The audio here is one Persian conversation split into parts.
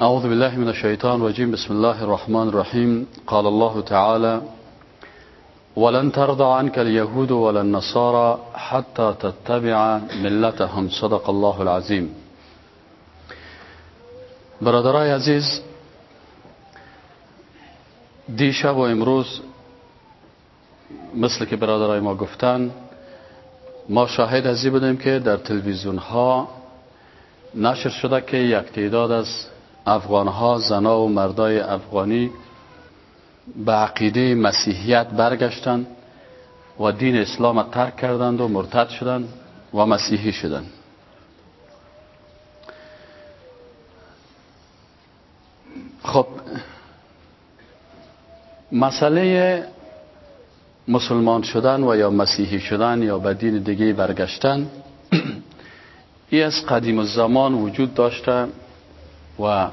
أعوذ بالله من الشيطان الرجيم. بسم الله الرحمن الرحيم. قال الله تعالى ولن ترضى عنك اليهود ولا النصارى حتى تتبع ملتهم. صدق الله العظيم. برادرای عزیز دیشب و امروز مثل که برادرای ما گفتن ما شاهد ازی بودیم که در تلویزیون ها نشر شده که یک تعداد از افغان ها زنا و مردای افغانی به عقیده مسیحیت برگشتند و دین اسلام ترک کردند و مرتد شدند و مسیحی شدند. خب مسئله مسلمان شدن و یا مسیحی شدن یا به دین دیگه برگشتن ای از قدیم الزمان وجود داشته. و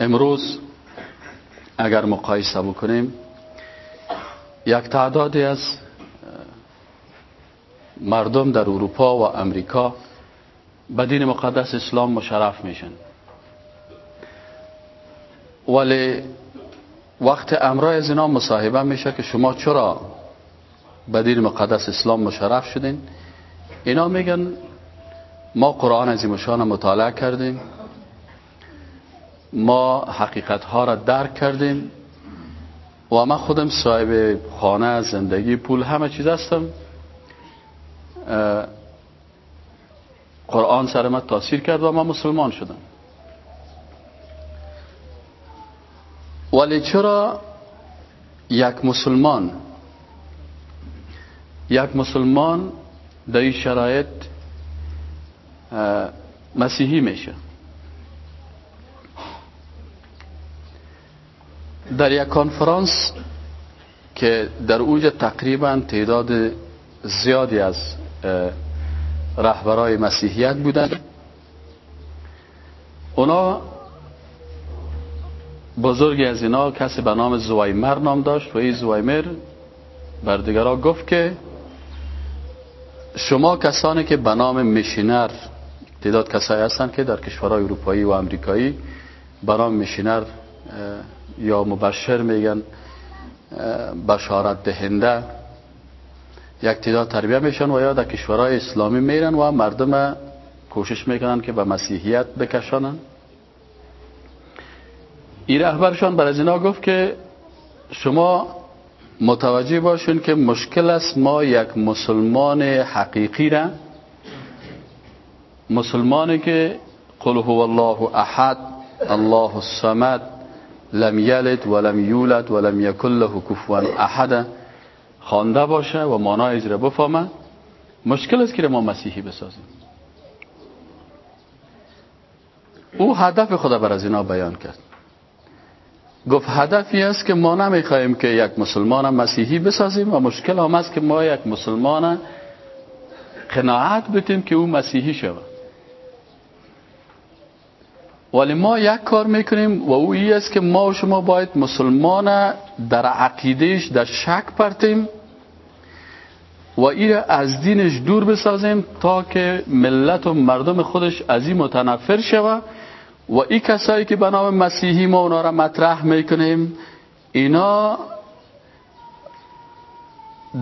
امروز اگر مقایسه بکنیم یک تعدادی از مردم در اروپا و امریکا به دین مقدس اسلام مشرف میشن. ولی وقت امرای از اینا مصاحبه میشه که شما چرا به دین مقدس اسلام مشرف شدین؟ اینا میگن ما قرآن از شان مطالعه کردیم. ما حقیقت ها را درک کردیم. و من خودم صاحب خانه زندگی پول همه چیز هستم. قرآن سر من تاثیر کرد و من مسلمان شدم. ولی چرا یک مسلمان یک مسلمان در این شرایط مسیحی میشه. در یک کنفرانس که در اوج تقریبا تعداد زیادی از رهبرای مسیحیت بودن اونا بزرگی از اینا کسی به نام زوایمر نام داشت و این زوایمر بر دیگرها گفت که شما کسانی که به نام میشینر تعداد کسایی هستند که در کشورهای اروپایی و امریکایی به نام میشینر یا مبشر میگن بشارت دهنده یک تعداد تربیه میشن و یا در کشورهای اسلامی میرن و مردم کوشش می‌کنن که به مسیحیت بکشانن. این رهبرشان بر از اینا گفت که شما متوجه باشین که مشکل است ما یک مسلمان حقیقی را مسلمانی که قل هو الله احد الله الصمد لم یلد ولم یولد ولم یکن له کفوا احد. خوانده باشه و معنای را بفهمه مشکل است که ما مسیحی بسازیم. او هدف خدا بر از اینا بیان کرد. گفت هدفی است که ما نمی‌خواهیم که یک مسلمان مسیحی بسازیم و مشکل هم است که ما یک مسلمان قناعت بتیم که او مسیحی شود. ولی ما یک کار می‌کنیم و او ای است که ما و شما باید مسلمان در عقیدهش در شک پرتیم و ای را از دینش دور بسازیم تا که ملت و مردم خودش از این متنفر شود و این کسایی که به نام مسیحی ما اونا را مطرح می‌کنیم اینا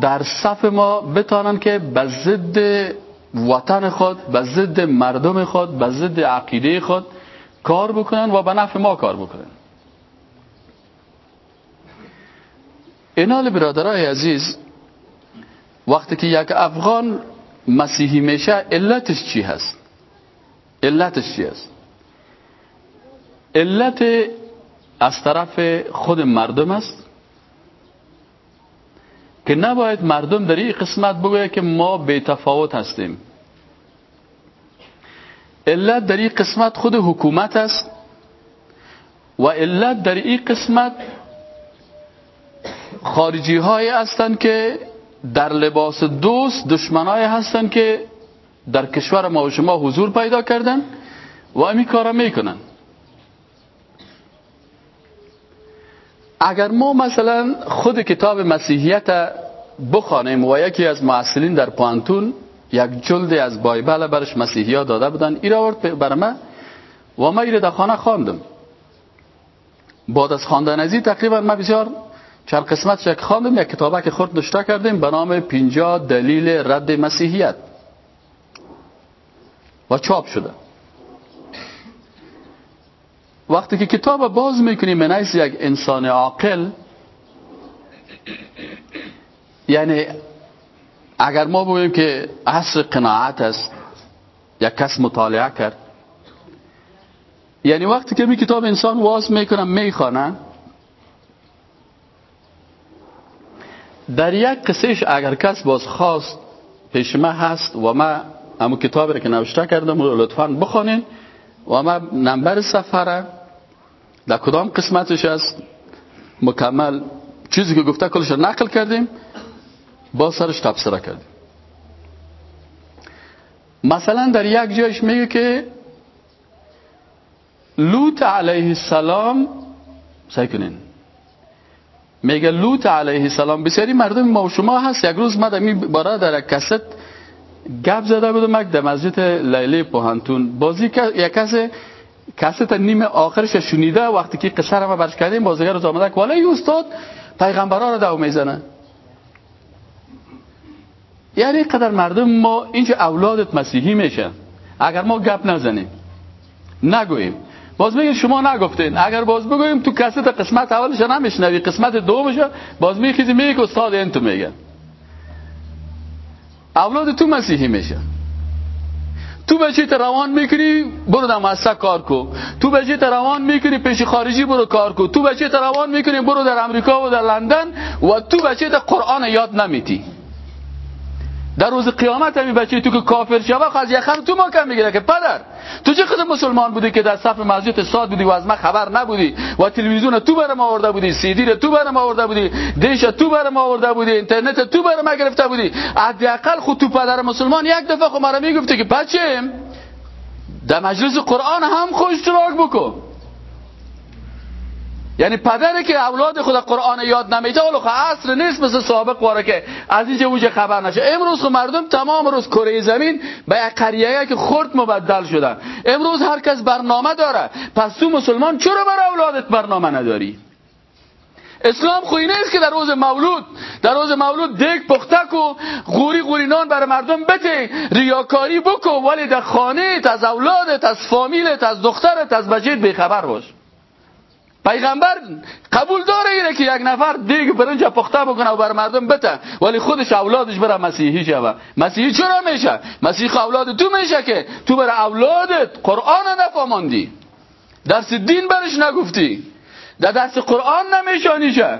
در صف ما بتانن که به ضد وطن خود به ضد مردم خود به ضد عقیده خود کار بکنن و به نفع ما کار بکنن. اینال برادرای عزیز وقتی که یک افغان مسیحی میشه علتش چی هست؟ علتش چی هست؟ علت از طرف خود مردم است که نباید مردم در این قسمت بگوید که ما به تفاوت هستیم. علت در این قسمت خود حکومت است و علت در این قسمت خارجی های هستند که در لباس دوست دشمنای هستند که در کشور ما و شما حضور پیدا کردن و امی کارا می‌کنن. اگر ما مثلا خود کتاب مسیحیت بخوانیم و یکی از معسلین در پانتون یک جلد از بایبل برش مسیحی ها داده بودن. این آورد بر من. و ما ایره در خانه خواندم. بعد از خواندن ازی تقریبا ما بسیار چند قسمت یک خواندم. یک کتابه که خورد نشته کردیم به نام 50 دلیل رد مسیحیت. و چاپ شده. وقتی که کتاب باز می‌کنیم من یک انسان عاقل یعنی اگر ما بگوییم که عصر قناعت است یک کس مطالعه کرد یعنی وقتی که می کتاب انسان واز می‌کنم می‌خوانه در یک قصهش اگر کس باز خواست پیش ما هست و ما امو کتابی رو که نوشته کردم رو لطفا بخونین و ما نمبر سفره در کدام قسمتش است مکمل چیزی که گفته کلش نقل کردیم. با سرش تبصره کردیم. مثلا در یک جایش میگه که لوط علیه السلام سعی کنین. میگه لوط علیه السلام بسیاری مردم ما و شما هست یک روز ما در باره در کست گپ زده بودم در مسجد لیلی پوهنتون. بازی یک کسی کست نیم آخرش شنیده وقتی که قصه رو برش کردیم بازیگر رو آمده که والا استاد پیغمبران رو دو می‌زنه. یعنی قدر مردم ما اینجا اولادت مسیحی میشن اگر ما گپ نزنیم نگوییم. باز میگه شما نگفتین. اگر باز بگوییم تو کست قسمت اولش نمیشنوی قسمت دومش باز میخیزی میگه استاد این تو میگه. اولاد تو مسیحی میشه. تو بچه روان می‌کنی؟ برو در مؤسسه کار کو. تو بچه روان می‌کنی؟ پیش خارجی برو کار کو. تو بچه روان می‌کنی؟ برو در امریکا و در لندن و تو بچه قرآن یاد نمیتی. در روز قیامت همین بچه تو که کافر شوه خب از یخر تو ما کم می‌گیره که پدر. تو چه قدر مسلمان بودی که در صف مسجد ساد بودی و از ما خبر نبودی و تلویزیون تو برم آورده بودی سیدی رو تو برم آورده بودی دیش تو برم آورده بودی اینترنت تو برم گرفته بودی. حداقل خود تو پدر مسلمان یک دفعه خود مرا می‌گفته که بچه در مجلس قرآن هم خوش اشتراک بکن. یعنی پدری که اولاد خود قرآن یاد نمیده اولو خب عصر نیست مثل سابق واره که از اینجا اوجه خبر نشه. امروز خب مردم تمام روز کره زمین به یک قریه که خرد مبدل شدن. امروز هر کس برنامه داره. پس تو مسلمان چرا بر اولادت برنامه نداری؟ اسلام خوی نیست که در روز مولود در روز مولود دیگ پخته کو غوری غوری نان برای مردم بده ریاکاری بکو ولی در خانه از اولادت از فامیلت از دخترت از بچت بیخبر باش. پیغمبر قبول داره اینه که یک نفر دیگه برنج پخته بکنه و بر مردم بته ولی خودش اولادش بره مسیحی شوه مسیحی چرا میشه؟ مسیح اولاد تو میشه که تو بر اولادت قرآن نفهماندی. درس دین برش نگفتی. در درس قرآن نمیشانیشه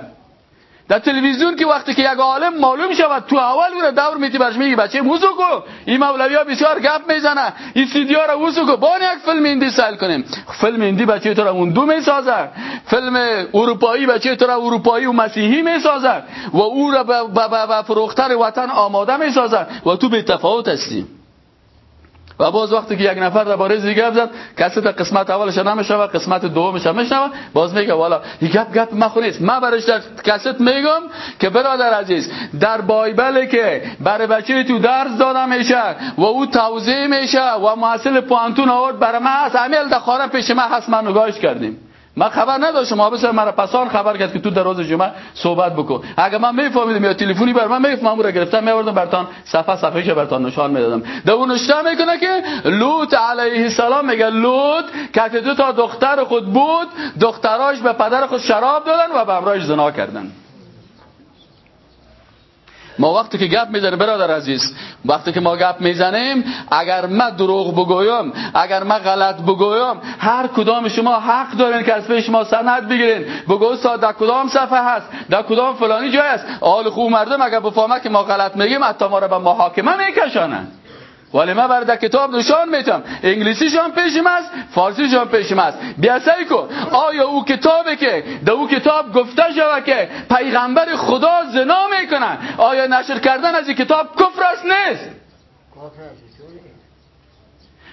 در تلویزیون که وقتی که یک عالم معلوم شود تو اول میره دور میتی برش میگی بچه موزو کو. این مولوی ها بسیار گپ می‌زنه. این سیدی ها رو وزو کو. بان یک فیلم هندی سیل کنیم. فیلم هندی بچه تو را هندو می‌سازه. فیلم اروپایی بچه تو را اروپایی و مسیحی می‌سازه و او را به فروختن وطن آماده می‌سازه و تو به تفاوت هستی. و باز وقتی که یک نفر درباره زیگه زد کسی تا قسمت اولش نمی‌شوه قسمت دومش میشنوه باز میگه والا گپ گپ مخو نیست. من برش در کست میگم که برادر عزیز در بایبل که برای بچه تو درس داده میشه و او توضیح میشه و محصل پوانتون آورد برای من هست. امیل دخاره پیش من هست. من نگاهش کردیم. من خبر نداشتم حافظ مرا پسان خبر کرد که تو در روز جمعه صحبت بکن. اگه من میفهمیدم یا تلفنی بر من می‌فهمم رو گرفتم میوردم برتان صفحه صفحه برتان نشان می‌دادم. در اون نشته می‌کنه که لوط علیه السلام میگه لوط که دو تا دختر خود بود دختراش به پدر خود شراب دادن و به امرایش زنا کردن. ما وقتی که گپ می‌زنیم برادر عزیز وقتی که ما گپ می‌زنیم اگر ما دروغ بگویم اگر ما غلط بگویم هر کدام شما حق دارین که از شما سند بگیرین. بگو استاد در کدام صفحه هست؟ در کدام فلانی جای است حال خوب مردم اگر بفهمه که ما غلط میگیم حتی ما رو به محاکمه میکشانن. ولی من برای کتاب نشان میتم انگلیسیش هم پیشم است فارسیش هم پیشم است. بیا سعی کن. آیا او کتابی که در او کتاب گفته شده که پیغمبر خدا زنا می‌کنن آیا نشر کردن از این کتاب کفر است؟ نیست.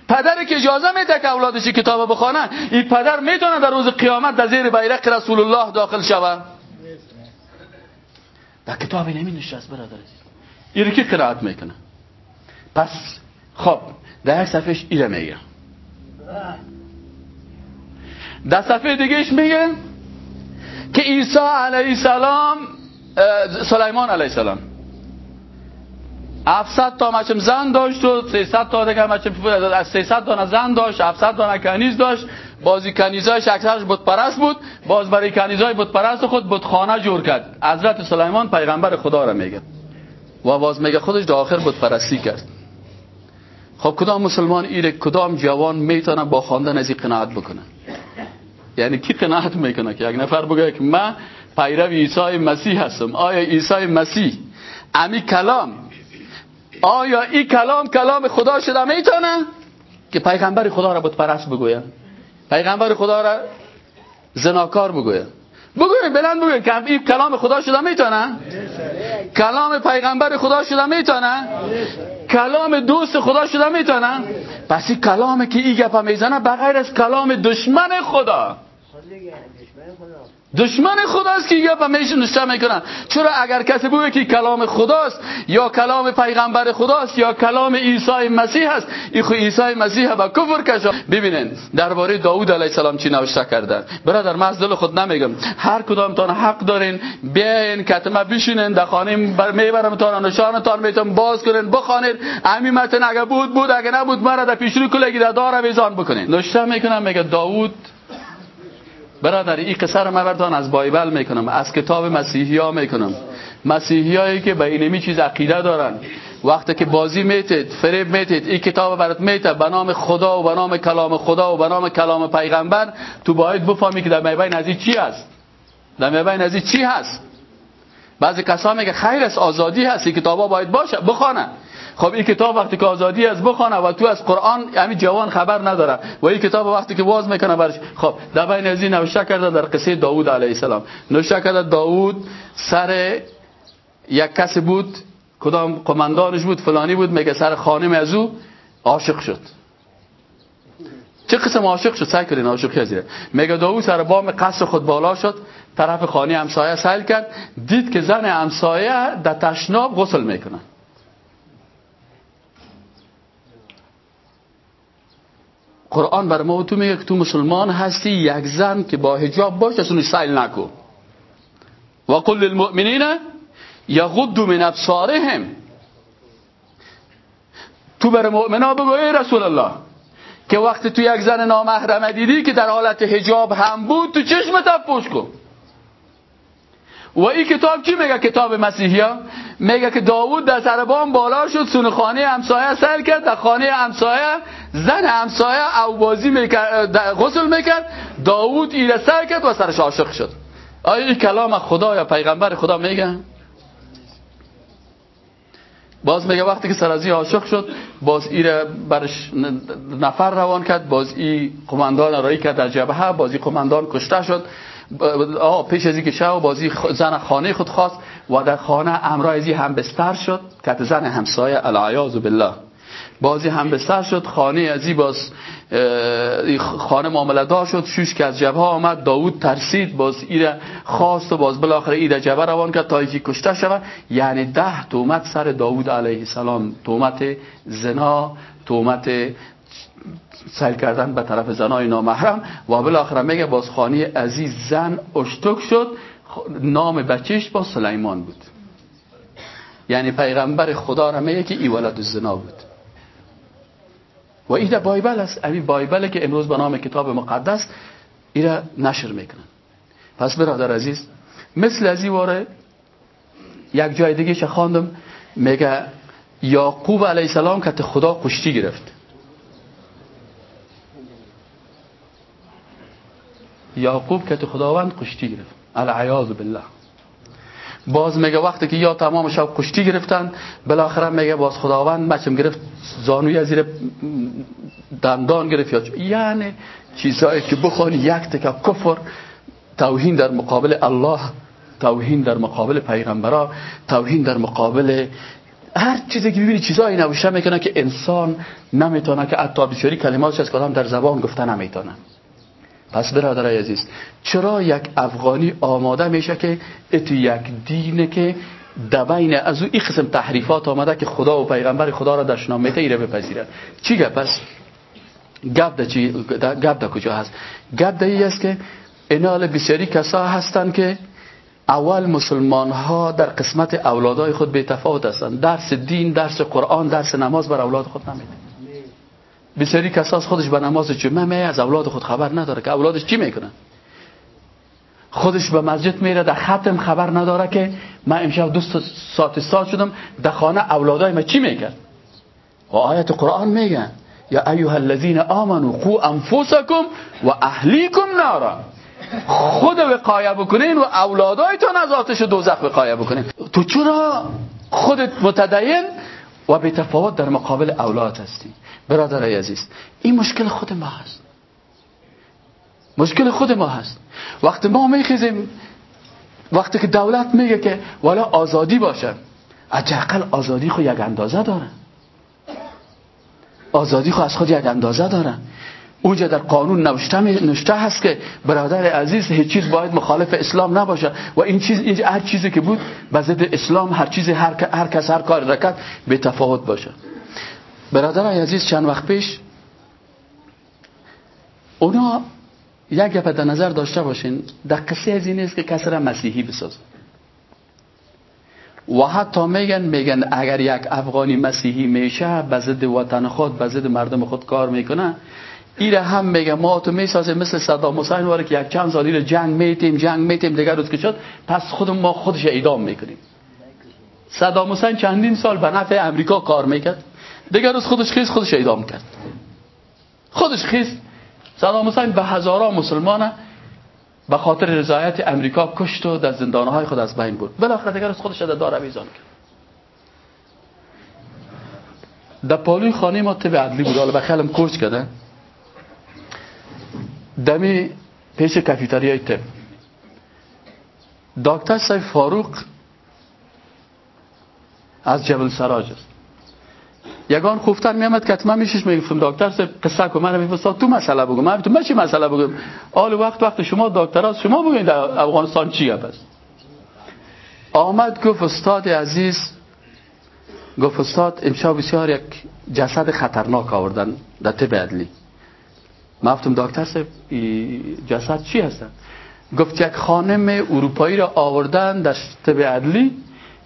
پدری که اجازه میده که اولادش کتاب بخوانه این پدر می‌تونه در روز قیامت در زیر بیرق رسول الله داخل شوه در کتاب نمی نشست برادر این که قرائت می‌کنه؟ پس خب در یک صفحش ایره میگه. در صفحه دیگهش میگه که عیسی علیه السلام سلیمان علیه السلام. 700 تا مچم زن داشت و 300 تا دیگه مچم 300 تا زن داشت 700 تا کنیز داشت. بازی کنیزایش اکثرش بود پرست بود. باز برای کنیزای بود پرست خود بود خانه جور کرد. حضرت سلیمان پیغمبر خدا را میگه. و باز میگه خودش در آخر بود پرستی کرد. خب کدام مسلمان ایره کدام جوان می‌تونه با خواندن از این قناعت بکنه؟ یعنی کی قناعت می‌کنه که یک نفر بگه که من پیرو عیسی مسیح هستم؟ آیا عیسی مسیح امی کلام؟ آیا این کلام کلام خدا شده می‌تونه؟ که پیغمبر خدا را بود پرست بگوید پیغمبر خدا را زناکار بگوید بگوید بلند بگوید که این کلام خدا شده می‌تونه؟ کلام پیغمبر خدا شده می‌تونه؟ کلام دوست خدا شده می‌تونه؟ پس این کلامی که این گپا می‌زنه بغیر از کلام دشمن خدا. دشمن خداست که یا میشه نشته می‌کنن. چرا اگر کسی بگه که کلام خداست یا کلام پیغمبر خداست یا کلام عیسی مسیح است این خو عیسی مسیح با کفر کشا. ببینین درباره داوود علیه السلام چی نوشته کردن برادر من از دل خود نمیگم. هر کدامتان حق دارین بیاین کتمه بشینین در خانه می‌برم تان نشانتان میتون باز کنین بخوانید همین متن اگه بود بود اگه نبود مرا در پیش رو کلگی در دار ویزان بکنین. نشته می‌کنم میگه داوود برادر این قصه رو مبردان از بایبل می‌کنم از کتاب مسیحی ها می‌کنم. مسیحی هایی که به اینمی چیز عقیده دارن. وقتی که بازی میتید فریب میتید این کتاب برات میته به نام خدا و به نام کلام خدا و به نام کلام پیغمبر تو باید بفهمی که در میبین از چی هست. در میبین از چی هست. بعضی کسا میگه خیر از آزادی هست این کتابا باید باشه بخوانه. خب این کتاب وقتی که آزادی از بخونه و تو از قرآن همین جوان خبر نداره. و این کتاب وقتی که باز می‌کنه برش خب در بین از این کرده در قصه داوود علیه السلام. نوشته کرده داوود سر یک کسی بود کدام قماندانش بود فلانی بود میگه سر خانم از عاشق شد. چه قسم عاشق شد؟ سعی کردین عاشقی از میگه داوود سر بام قصر خود بالا شد طرف خانه همسایه سیل کرد دید که زن همسایه در تشناب غسل می‌کنه. قرآن بر ما تو میگه تو مسلمان هستی یک زن که با حجاب باش اونو سیل نکن. و قل للمؤمنین یغضوا من ابصارهم. تو بر مؤمنا بگو ای رسول الله که وقتی تو یک زن نامحرم دیدی که در حالت حجاب هم بود تو چشمت افپوش کن. و این کتاب چی میگه؟ کتاب مسیحی ها. میگه که داوود در سربان بالا شد سون خانه همسایه سر کرد در خانه همسایه زن همسایه او بازی می‌کرد غسل می‌کرد داوود ایره سر کرد و سرش عاشق شد. آیا این کلام خدا یا پیغمبر خدا میگه؟ باز میگه وقتی که سرازی عاشق شد باز ایره برش نفر روان کرد باز ای قماندان رایی کرد در جبهه باز ای قماندان کشته شد. آه پیش از اینکه شو بازی زن خانه خود خواست و در خانه امرایزی هم بستر شد. که زن همسایه العیاذ بالله. بازی هم بستر شد. خانه ازی باز خانه معامله دار شد. شوش که از جبه آمد. داوود ترسید. باز ایره خواست و باز بالاخره ایره جبه روان کرد تا اینکه کشته شود. یعنی ده تومت سر داوود علیه السلام. تومت زنا تومت سیل کردن به طرف زنای نامحرم. و بالاخره میگه باز خانه عزیز زن اشتک شد. نام بچهش با سلیمان بود. یعنی پیغمبر خدا را میگه که ای ولد زنا بود. و این بایبل است. این بایبله که امروز به نام کتاب مقدس را نشر می‌کنن. پس برادر عزیز مثل از این واره یک جای دیگه خواندم؟ میگه یعقوب علیه السلام که خدا کشتی گرفت. یعقوب که خداوند کشتی گرفت. العیاذ بالله. باز میگه وقتی که یا تمام شب کشتی گرفتن بالاخره میگه باز خداوند مچم گرفت زانوی زیر دندان گرفت یعنی چیزایی که بخوانی یک تکه کفر توهین در مقابل الله توهین در مقابل پیغمبرا توهین در مقابل هر چیزی که ببینی چیزایی نوشته می‌کنه که انسان نمی‌تونه که حتی بسیاری کلمات از کلام در زبان گفته نمی‌تونه. پس برادرای عزیز چرا یک افغانی آماده میشه که اتو یک دینه که دبین از او این قسم تحریفات آمده که خدا و پیغمبر خدا را دشنام میته ایره بپذیرد چی گپ است گپ ده چی؟ کجا هست؟ گپ ده است که اینال بسیاری کسا هستند که اول مسلمان ها در قسمت اولادای خود به تفاوت هستند درس دین درس قرآن درس نماز بر اولاد خود نمیده. بسیاری کساس خودش به نماز جمعه از اولاد خود خبر نداره که اولادش چی می‌کنن خودش به مسجد میره در ختم خبر نداره که من امشب دو ساعت ساعت شدم در خانه اولادای من چی می‌کرد؟ و آیت قرآن میگن یا ایها الذین آمنوا قو انفسکم و اهلیکم نارا. خود وقایه بکنین و اولادایتون از آتش دوزخ وقایه بکنین. تو چرا خودت متدین و به تفاوت در مقابل اولاد هستی؟ برادر عزیز این مشکل خود ما هست. مشکل خود ما هست. وقتی ما میخیزیم وقتی که دولت میگه که والا آزادی باشه اجاقل آزادی خود یک اندازه داره. آزادی خود از خود یک اندازه داره. اونجا در قانون نوشته نوشته هست که برادر عزیز هیچ چیز باید مخالف اسلام نباشه و این چیز اینجا هر چیزی که بود به ضد اسلام هر چیزی هر, هر کس هر کار رکت به تفاوت باشه. برادر عزیز چند وقت پیش اونا یک گپ در نظر داشته باشین قصه از این است که کسی را مسیحی بسازن و حتی میگن میگن اگر یک افغانی مسیحی میشه به ضد وطن خود به ضد مردم خود کار می‌کنه. ایره هم میگه ما تو می‌سازه مثل صدام حسین واره که یک چند سالی جنگ میتیم جنگ میتیم دیگر روز که شد پس خود ما خودش اعدام می‌کنیم. صدام حسین چندین سال به نفع امریکا کار می‌کرد. دیگر روز خودش خیز خودش اعدام کرد خودش خیز. صدام حسین به هزاران مسلمان به خاطر رضایت امریکا کشت و در زندانهای خود از بین بود بالاخره دیگر روز خودش در دار اویزان کرد. در پالوی خانه ما طب عدلی بود. حالا بخیلم کورچ کرده. دمی پیش کافیتریای تب دکتر سای فاروق از جبل سراج است. یگان خوفتر میامد که من میشش می‌گفتم دکتر سه قصه کو من میفرستاد تو مسئله بگم من تو چی مسئله بگم آل وقت وقت شما دکتر شما بگین در افغانستان چی است آمد گفت استاد عزیز گفت استاد امشب بسیار یک جسد خطرناک آوردن در طب عدلی. من گفتم دکتر سه جسد چی هستن؟ گفت یک خانم اروپایی را آوردن در طب عدلی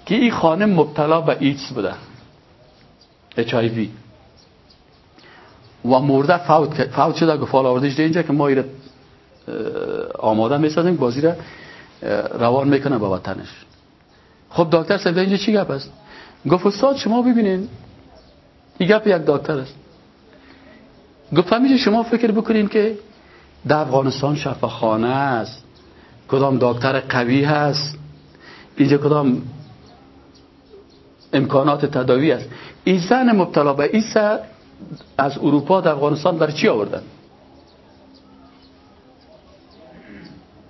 که این خانم مبتلا به ایدز بوده. HIV و مرده فوت, فوت شده گفت آوردش اینجا که ما ایره آماده می‌سازیم بازی را روان می‌کنه با وطنش خب دکتر صاحب اینجا چی گپ است؟ گفت استاد شما ببینین. این گپ یک دکتر است. گفت همیشه شما فکر بکنین که در افغانستان شفاخانه است. کدام دکتر قوی هست. اینجا کدام امکانات تداوی است. این زن مبتلا به ایسا از اروپا در افغانستان بر چی آوردن؟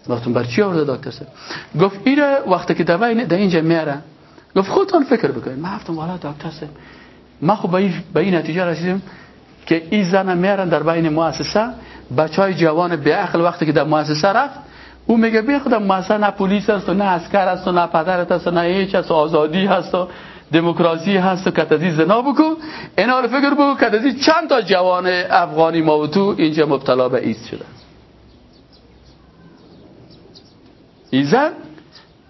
وقتون بر چی آورده دکتر سر گفت ایره وقتی که در اینجا میاره گفت خودتان فکر بکنید. من هفتم والا دکتر سر من خب به این نتیجه رسیدم که این زن میارن در بین مؤسسه. بچه های جوان به عقل وقتی که در مؤسسه رفت او میگه بیا خودم مؤسسه نه پلیس هست و نه عسکر هست و نه پدرت هست و نه هیچ هست و آزادی هست و دموکراسی هست و کت ازی زنا بکن. اینا رو فکر بکن کت ازی چند تا جوان افغانی ما تو اینجا مبتلا به ایدز شده. ایزن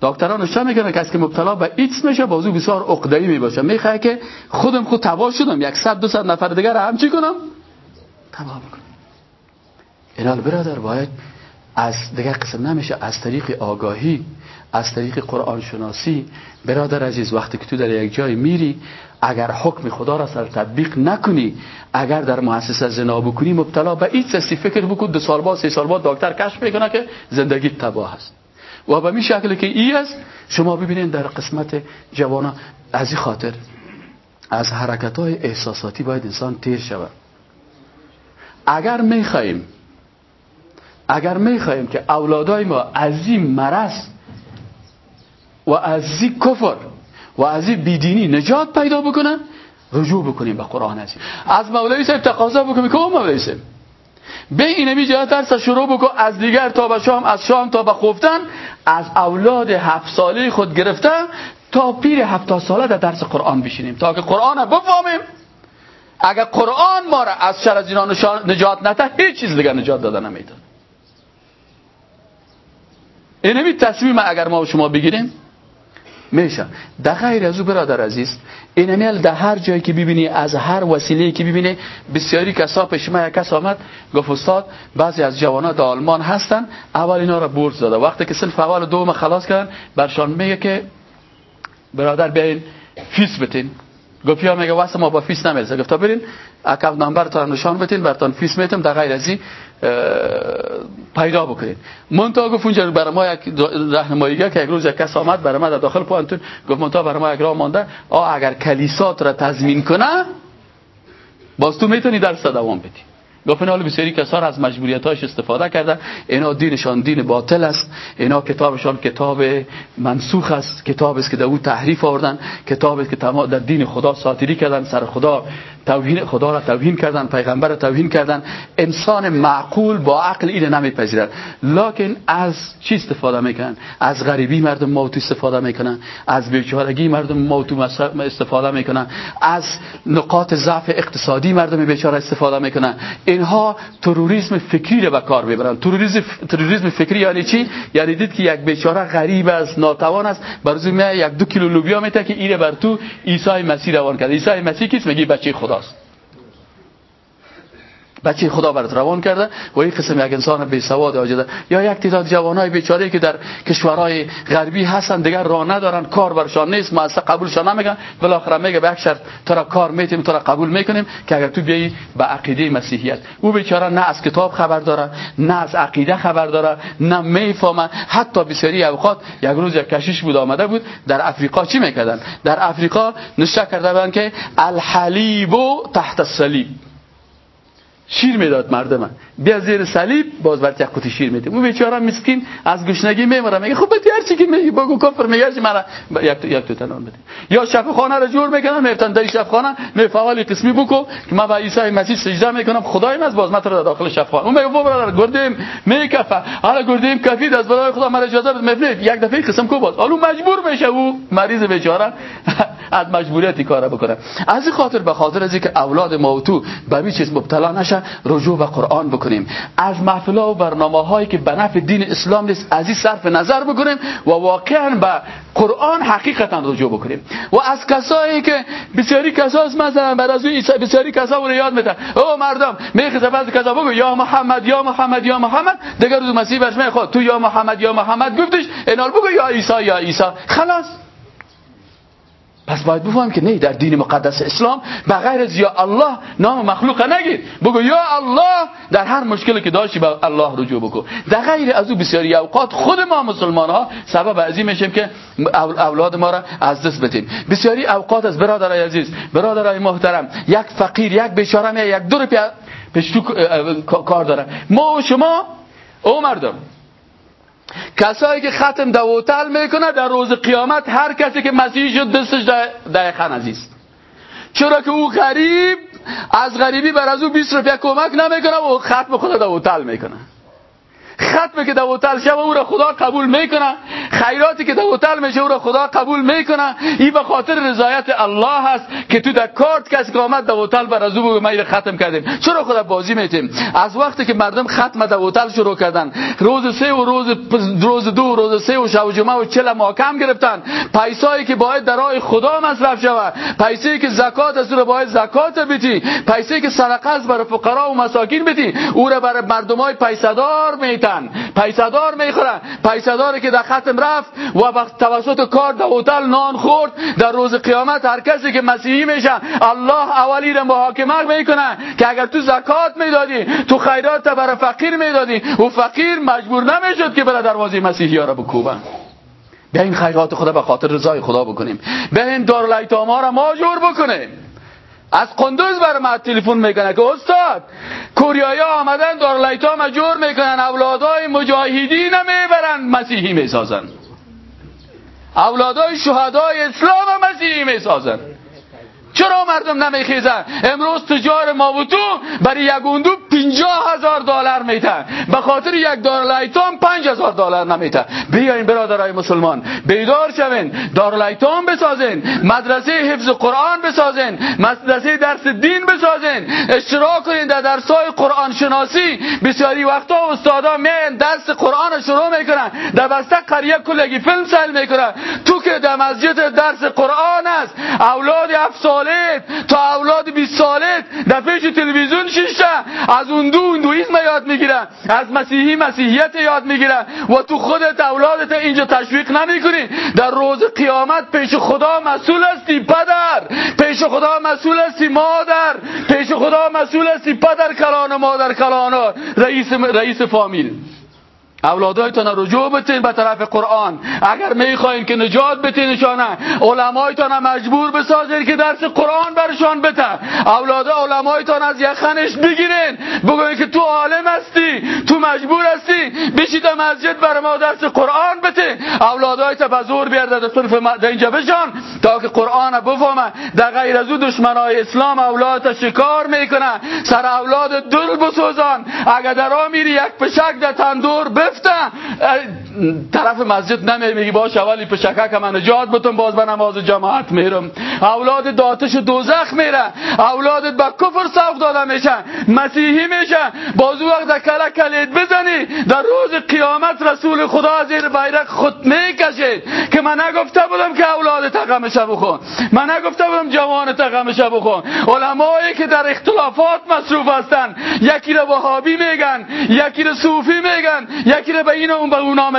دکتران نشان می‌کنه که که مبتلا به ایدز میشه بازو بسیار عقده‌ای می‌باشه. می‌خواه که خودم خود تباه شدم یک صد دو صد نفر دیگر هم چی کنم؟ تباه بکنم. اینا برادر باید از دیگر قسم نمیشه از طریق آگاهی از طریق قرآن شناسی برادر عزیز وقتی که تو در یک جای میری اگر حکم خدا را سر تطبیق نکنی اگر در مؤسسه زنا بکنی مبتلا به این سستی فکر بکن دو سال بعد سه سال بعد دکتر کشف می‌کنه که زندگی تباه است. و به می شکل که ای است شما ببینید در قسمت جوانا از این خاطر از حرکت های احساساتی باید انسان تیر شود. اگر می‌خواهیم اگر می‌خواهیم که اولادای ما از این مرض و از کفر و از بیدینی نجات پیدا بکنن رجوع بکنیم به قرآن عزیز از مولوی صاحب تقاضا بکنیم که مولوی صاحب. به این نمی جهت شروع بکن از دیگر تا به شام از شام تا به خفتن از اولاد هفت ساله خود گرفتن تا پیر هفتاد ساله در درس قرآن بشینیم. تا که قرآن بفهمیم. اگر قرآن ما را از شر از اینا نجات نده هیچ چیز دیگر نجات داده نمیده اینمی تصمیم اگر ما و شما بگیریم میشه. در غیر از او برادر عزیز. این در هر جایی که ببینی از هر وسیله که ببینی بسیاری کسا پیش ما یک کس آمد گفت استاد بعضی از جوانا در آلمان هستن. اول اینا را بورس داده. وقتی که صنف اول دوم خلاص کردن برشان میگه که برادر بیاین فیس بتین. گفت یا میگه واسه ما با فیس نمی‌رسه. گفت برین account number تا نشان بدین براتون فیس میتم در غیر ازی پیدا بکنید. تا گفت اونجا برای ما یک راهنماییگه که یک روز یک کس آمد برای ما در داخل پوهنتون گفت تا برای ما یک راه مانده. آ اگر کلیسات را تضمین کنه باز تو می‌تونی در دوام بدی. گفت حال بسیاری کسان از مجبوریتاش استفاده کردن اینا دینشان دین باطل است. اینا کتابشان کتاب منسوخ است. کتاب است که در او تحریف آوردن. کتاب است که در دین خدا ساتیری کردن. سر خدا توهین خدا را توهین کردن پیغمبر را توهین کردن. انسان معقول با عقل اینو نمیپذیرد. لکن از چی استفاده می‌کنن؟ از غریبی مردم موت استفاده می‌کنن. از بیچارگی مردم موت استفاده می‌کنن. از نقاط ضعف اقتصادی مردم بیچاره استفاده می‌کنن. اینها تروریسم فکری رو به کار می‌برن. تروریسم تروریسم فکری یعنی چی؟ یعنی دید که یک بیچاره غریب است ناتوان است. برای یک دو کیلو لوبیا میته که اینه بر تو عیسی مسیح روان کرده عیسی مسیح کیست؟ میگه بچه خداست بچه خدا برات روان کرده و این قسم یک انسان بی سواد آجده یا یک تعداد جوانای بیچاره که در کشورهای غربی هستن دیگر راه ندارن کار برشان نیست مؤسسه قبولشان نمیگن بالاخره میگه به یک شرط تو را کار میتیم تو را قبول می‌کنیم که اگر تو بیایی به عقیده مسیحیت. او بیچاره نه از کتاب خبر داره نه از عقیده خبر داره نه می‌فهمه. حتی بسیاری اوقات یک روز یک کشیش بود آمده بود در افریقا چی می‌کردن؟ در افریقا نشه کرده بودن که الحلیب تحت الصلیب. شیر می‌داد مردم. بیا زیر صلیب باز برات یک قوطی شیر میده اون بیچاره مسکین از گشنگی میمره میگه خب بده هر چی که میگی بگو کفر میگه مرا. یک یک تو تنان بده یا شفا خانه رو جور می‌کنن میفتن در شفا خانه می فعالی قسمی بکو که ما با عیسی مسیح سجده می‌کنم. خدای از باز متر داخل شفا خانه اون میگه برادر گردیم میکفه. حالا گردیم کفید از برای خدا مرا اجازه بده. میفنید یک دفعه قسم کو باز. حالا مجبور میشه او مریض بیچاره از مجبوریتی کار بکنه. از این خاطر به خاطر از اینکه اولاد ما تو به چیز مبتلا نشه رجوع به قرآن بکنیم. از محفل و برنامه هایی که به نفع دین اسلام نیست از این صرف نظر بکنیم و واقعا به قرآن حقیقتا رجوع بکنیم. و از کسایی که بسیاری کساست مثلا بعد از بسیاری کسا رو یاد میدن. او مردم میخزه بعضی کسا بگو. یا محمد یا محمد یا محمد. دیگر روز مسیح برش می‌خواد تو یا محمد یا محمد گفتش اینال بگو یا عیسی یا عیسی. خلاص. پس باید بفهم که نه در دین مقدس اسلام بغیر از یا الله نام مخلوق نگیر. بگو یا الله در هر مشکلی که داشتی به الله رجوع بکن. در غیر از او بسیاری اوقات خود ما مسلمان ها سبب عظیم میشیم که اولاد ما را از دست بدیم. بسیاری اوقات از برادرای عزیز برادرای محترم یک فقیر یک بیچاره یک دور پشتو کار داره. ما و شما او مردم. کسایی که ختم دوتل می‌کنه در روز قیامت هر کسی که مسیح شد دستش در عزیز. چرا که او غریب از غریبی بر از او 20 روپیه کمک نمی‌کنه و ختم خود دوتل می‌کنه. ختمه که در شب او را خدا قبول می‌کنه خیراتی که در میشه او را خدا قبول می‌کنه. این به خاطر رضایت الله هست که تو در کارت کسی که آمد در بر از او ما ختم کردیم. چرا خدا بازی میتیم از وقتی که مردم ختم در شروع کردن روز سه و روز روز دو روز سه و شب جمعه و چل کم گرفتن. پیسایی که باید در راه خدا مصرف شود. پیسایی که زکات از او باید زکات بدی. پیسایی که صدقه از برای فقرا و مساکین بدی. او را برای مردمای پیسدار میتن میتن پیسدار می‌خورن. پیسداری که در ختم رفت و توسط کار در هتل نان خورد. در روز قیامت هر کسی که مسیحی میشه الله اولی را محاکمه می‌کنه که اگر تو زکات می‌دادی تو خیرات برای فقیر می‌دادی و فقیر مجبور نمی‌شد که بره دروازه مسیحی ها را بکوبن به این خیرات خدا به خاطر رضای خدا بکنیم. به این دارالایتام ها را ماجور بکنیم. از قندوز بر ما تلفن می‌کنه که استاد کوریایی آمدن دارالایتا مجور می‌کنن اولادای مجاهدین می‌برن مسیحی می‌سازن. اولادای شهدای اسلام مسیحی می‌سازن. چرا مردم نمیخیزن؟ امروز تجار ماوتو برای یک پینجا هزار دلار میتن به خاطر یک دارالایتام پنج هزار دلار نمیتن بیاین برادرای مسلمان بیدار شوین دارالایتام بسازین مدرسه حفظ قرآن بسازین مدرسه درس دین بسازین اشتراک کنین در درسای قرآن شناسی بسیاری وقتا استادا میان درس قرآن شروع می‌کنن در بسته قریه کلگی فیلم سل می‌کنن. تو که در مسجد درس قرآن است اولاد هفت ساله تا اولاد 20 ساله در پیش تلویزیون شیشته از اون دو هندویسم یاد می‌گیرن از مسیحی مسیحیت یاد می‌گیرن و تو خودت اولادت اینجا تشویق نمی‌کنی. در روز قیامت پیش خدا مسئول هستی پدر. پیش خدا مسئول هستی مادر. پیش خدا مسئول هستی پدر کلان و مادر کلان رئیس رئیس فامیل. اولادایتان رجوع بتین به طرف قرآن. اگر می‌خواین که نجات بتینشانه علمایتان مجبور بسازید که درس قرآن برشان بته اولاده علمایتان از یخنش بگیرین. بگوین که تو عالم هستی تو مجبور هستی. بشید مسجد بر ما درس قرآن بته اولادایت به زور بیارده در صرف اینجا بشان تا که قرآن بفهمه. در غیر از او دشمنای اسلام اولاد شکار می‌کنه. سر اولاد دل بسوزان. اگر در میری یک پشک در تندور گفتم طرف مسجد نمیگی باش اولی پشکک من نجات بتون باز به نماز جماعت میرم. اولاد داتش دوزخ میره. اولادت به کفر سوق داده میشن. مسیحی میشن باز وقت در کلک کلید بزنی. در روز قیامت رسول خدا زیر بیرق خود می‌کشید که من نگفته بودم که اولاد تقمشه بخون. من نگفته بودم جوان تقمشه بخون. علمایی که در اختلافات مصروف هستن یکی رو وهابی میگن یکی رو صوفی میگن یکی رو به این اون به اون